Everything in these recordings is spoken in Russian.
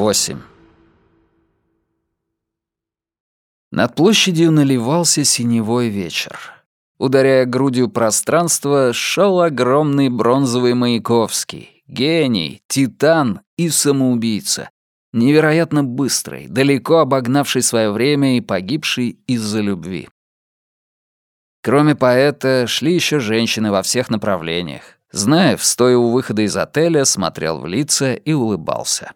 8. Над площадью наливался синевой вечер. Ударяя грудью пространство, шел огромный бронзовый Маяковский. Гений, титан и самоубийца. Невероятно быстрый, далеко обогнавший свое время и погибший из-за любви. Кроме поэта, шли еще женщины во всех направлениях. Знаев, стоя у выхода из отеля, смотрел в лица и улыбался.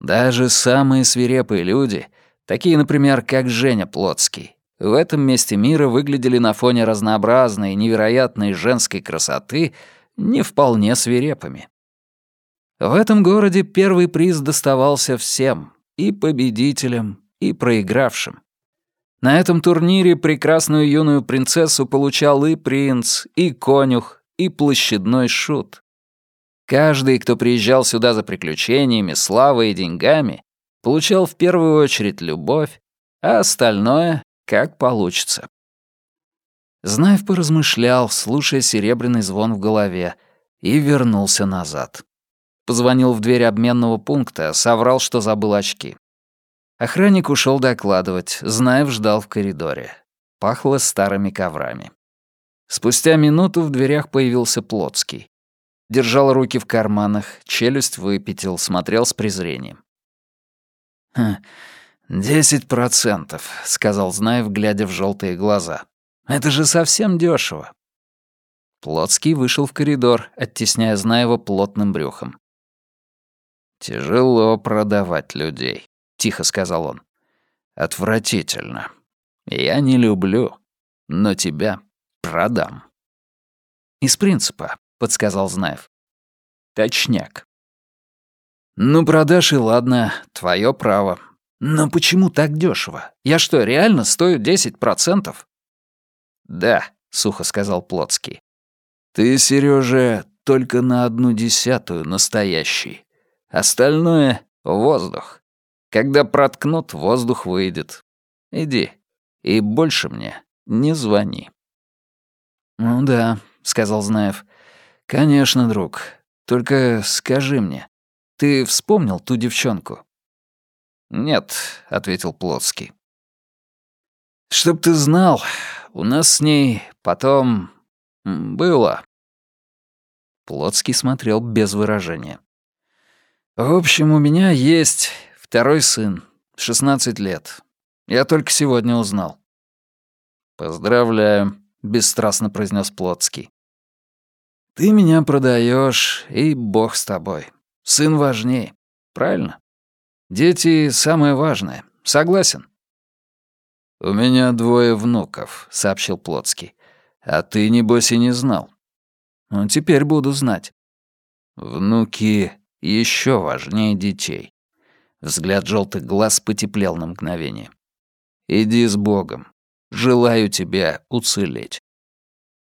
Даже самые свирепые люди, такие, например, как Женя Плотский, в этом месте мира выглядели на фоне разнообразной, невероятной женской красоты не вполне свирепыми. В этом городе первый приз доставался всем, и победителям, и проигравшим. На этом турнире прекрасную юную принцессу получал и принц, и конюх, и площадной шут. Каждый, кто приезжал сюда за приключениями, славой и деньгами, получал в первую очередь любовь, а остальное — как получится. Знаев поразмышлял, слушая серебряный звон в голове, и вернулся назад. Позвонил в дверь обменного пункта, соврал, что забыл очки. Охранник ушел докладывать, Знаев ждал в коридоре. Пахло старыми коврами. Спустя минуту в дверях появился Плотский держал руки в карманах, челюсть выпятил, смотрел с презрением. «Хм, «Десять процентов», — сказал Знаев, глядя в желтые глаза. «Это же совсем дешево. Плотский вышел в коридор, оттесняя Знаева плотным брюхом. «Тяжело продавать людей», — тихо сказал он. «Отвратительно. Я не люблю, но тебя продам». Из принципа, подсказал Знаев. Точняк. Ну, продашь и ладно, твое право. Но почему так дешево? Я что, реально стою 10%? Да, сухо сказал Плотский. Ты, Сережа, только на одну десятую настоящий. Остальное — воздух. Когда проткнут, воздух выйдет. Иди. И больше мне не звони. «Ну да», — сказал Знаев. «Конечно, друг. Только скажи мне, ты вспомнил ту девчонку?» «Нет», — ответил Плотский. «Чтоб ты знал, у нас с ней потом... было». Плотский смотрел без выражения. «В общем, у меня есть второй сын, 16 лет. Я только сегодня узнал». «Поздравляю», — бесстрастно произнес Плотский. Ты меня продаешь, и бог с тобой. Сын важнее, правильно? Дети — самое важное. Согласен?» «У меня двое внуков», — сообщил Плотский. «А ты, небось, и не знал». «Ну, теперь буду знать». «Внуки еще важнее детей». Взгляд желтых глаз потеплел на мгновение. «Иди с Богом. Желаю тебе уцелеть».